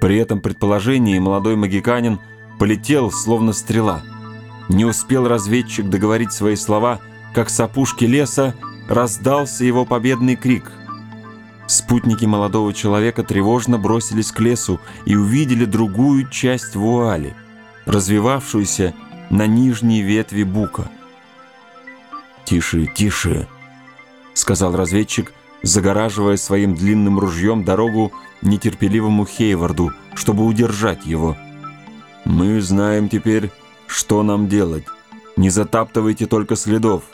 При этом предположении молодой магиканин полетел, словно стрела. Не успел разведчик договорить свои слова, как с опушки леса раздался его победный крик. Спутники молодого человека тревожно бросились к лесу и увидели другую часть вуали, развивавшуюся на нижней ветви бука. «Тише, тише!» — сказал разведчик, загораживая своим длинным ружьем дорогу нетерпеливому Хейварду, чтобы удержать его. «Мы знаем теперь, что нам делать. Не затаптывайте только следов.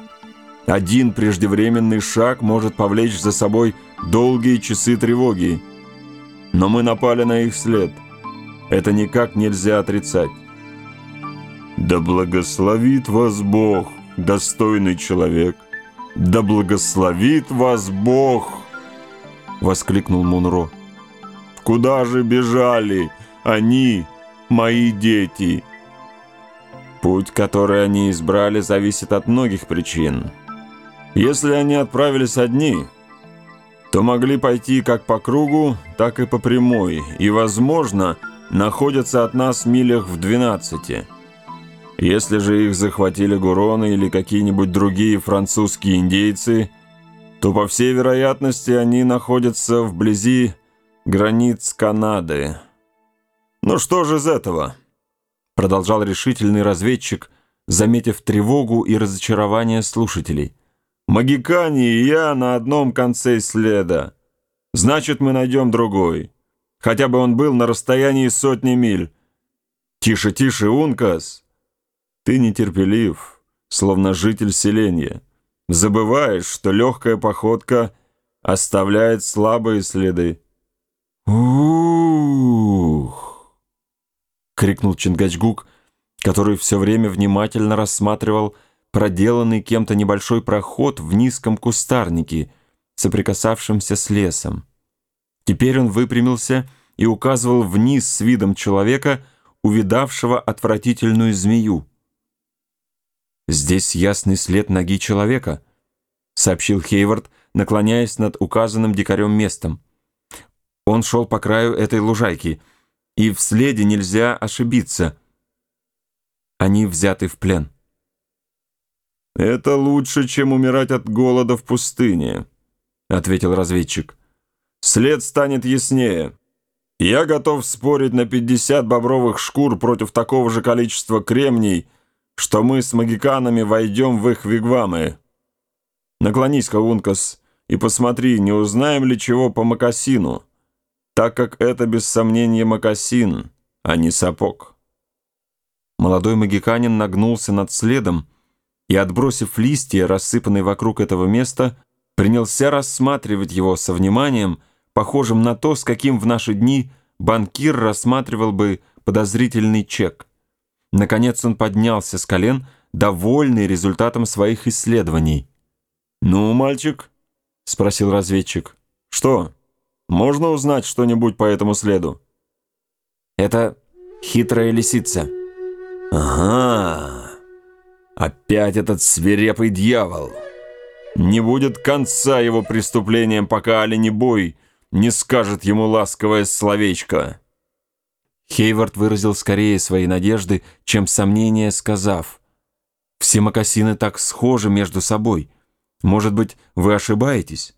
Один преждевременный шаг может повлечь за собой долгие часы тревоги. Но мы напали на их след. Это никак нельзя отрицать. «Да благословит вас Бог, достойный человек! Да благословит вас Бог!» — воскликнул Мунро. «Куда же бежали они, мои дети?» Путь, который они избрали, зависит от многих причин. Если они отправились одни, то могли пойти как по кругу, так и по прямой, и, возможно, находятся от нас в милях в 12. Если же их захватили гуроны или какие-нибудь другие французские индейцы, то, по всей вероятности, они находятся вблизи границ Канады. «Ну что же из этого?» Продолжал решительный разведчик, заметив тревогу и разочарование слушателей. «Магикани и я на одном конце следа. Значит, мы найдем другой. Хотя бы он был на расстоянии сотни миль. Тише, тише, Ункас!» Ты нетерпелив, словно житель селения. Забываешь, что легкая походка оставляет слабые следы. «Ух!» — крикнул Чингачгук, который все время внимательно рассматривал проделанный кем-то небольшой проход в низком кустарнике, соприкасавшемся с лесом. Теперь он выпрямился и указывал вниз с видом человека, увидавшего отвратительную змею. «Здесь ясный след ноги человека», — сообщил Хейвард, наклоняясь над указанным дикарем местом. Он шел по краю этой лужайки, и в следе нельзя ошибиться. Они взяты в плен. «Это лучше, чем умирать от голода в пустыне», — ответил разведчик. «След станет яснее. Я готов спорить на 50 бобровых шкур против такого же количества кремний, что мы с магиканами войдем в их вигвамы. Наклонись-ка, и посмотри, не узнаем ли чего по макасину, так как это без сомнения макасин, а не сапог. Молодой магиканин нагнулся над следом и, отбросив листья, рассыпанные вокруг этого места, принялся рассматривать его со вниманием, похожим на то, с каким в наши дни банкир рассматривал бы подозрительный чек. Наконец он поднялся с колен, довольный результатом своих исследований. «Ну, мальчик?» — спросил разведчик. «Что? Можно узнать что-нибудь по этому следу?» «Это хитрая лисица». «Ага, опять этот свирепый дьявол. Не будет конца его преступлениям, пока оленебой не скажет ему ласковое словечко». Хейвард выразил скорее свои надежды, чем сомнения, сказав, «Все мокасины так схожи между собой. Может быть, вы ошибаетесь?»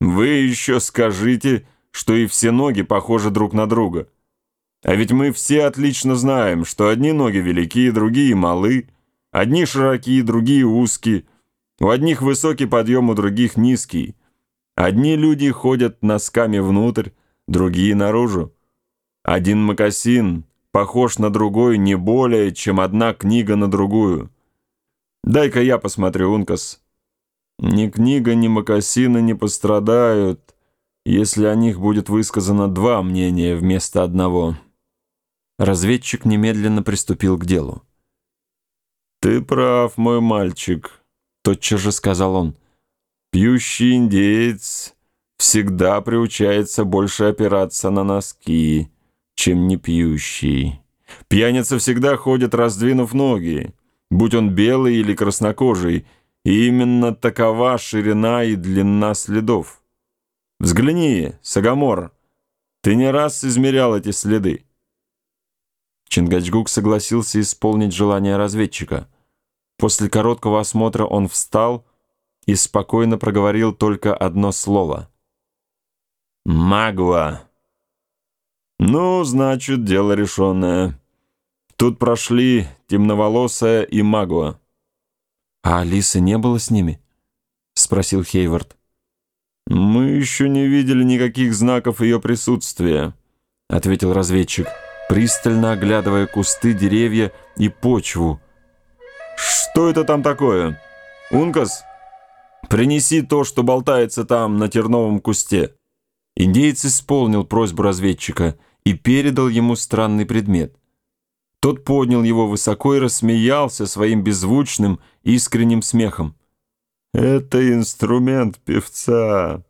«Вы еще скажите, что и все ноги похожи друг на друга. А ведь мы все отлично знаем, что одни ноги великие, другие малы, одни широкие, другие узкие, у одних высокий подъем, у других низкий. Одни люди ходят носками внутрь, другие наружу. Один мокасин похож на другой не более, чем одна книга на другую. Дай-ка я посмотрю, Ункас. Ни книга, ни мокасины не пострадают, если о них будет высказано два мнения вместо одного. Разведчик немедленно приступил к делу. «Ты прав, мой мальчик», — тотчас же сказал он. «Пьющий индеец всегда приучается больше опираться на носки» чем не пьющий. Пьяница всегда ходит, раздвинув ноги, будь он белый или краснокожий, и именно такова ширина и длина следов. Взгляни, Сагамор, Ты не раз измерял эти следы. Чингачгук согласился исполнить желание разведчика. После короткого осмотра он встал и спокойно проговорил только одно слово. «Магуа». «Ну, значит, дело решенное. Тут прошли темноволосая и Магуа». «А Алисы не было с ними?» — спросил Хейвард. «Мы еще не видели никаких знаков ее присутствия», — ответил разведчик, пристально оглядывая кусты, деревья и почву. «Что это там такое? Ункас, принеси то, что болтается там на терновом кусте». Индеец исполнил просьбу разведчика и передал ему странный предмет. Тот поднял его высоко и рассмеялся своим беззвучным, искренним смехом. «Это инструмент певца.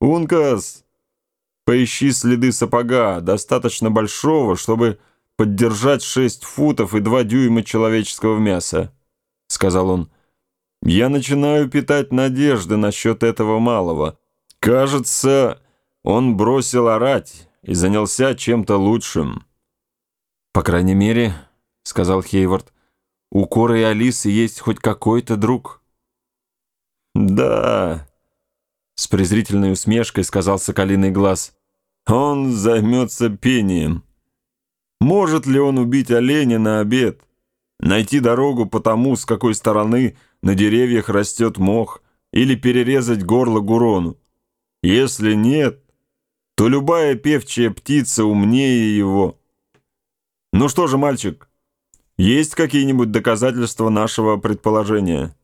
Ункас, поищи следы сапога, достаточно большого, чтобы поддержать шесть футов и два дюйма человеческого мяса», — сказал он. «Я начинаю питать надежды насчет этого малого. Кажется, он бросил орать и занялся чем-то лучшим». «По крайней мере, — сказал Хейвард, — у Коры и Алисы есть хоть какой-то друг». «Да», — с презрительной усмешкой сказал Соколиный Глаз, — «он займется пением. Может ли он убить оленя на обед, найти дорогу по тому, с какой стороны на деревьях растет мох, или перерезать горло Гурону? Если нет, то любая певчая птица умнее его. Ну что же, мальчик, есть какие-нибудь доказательства нашего предположения?»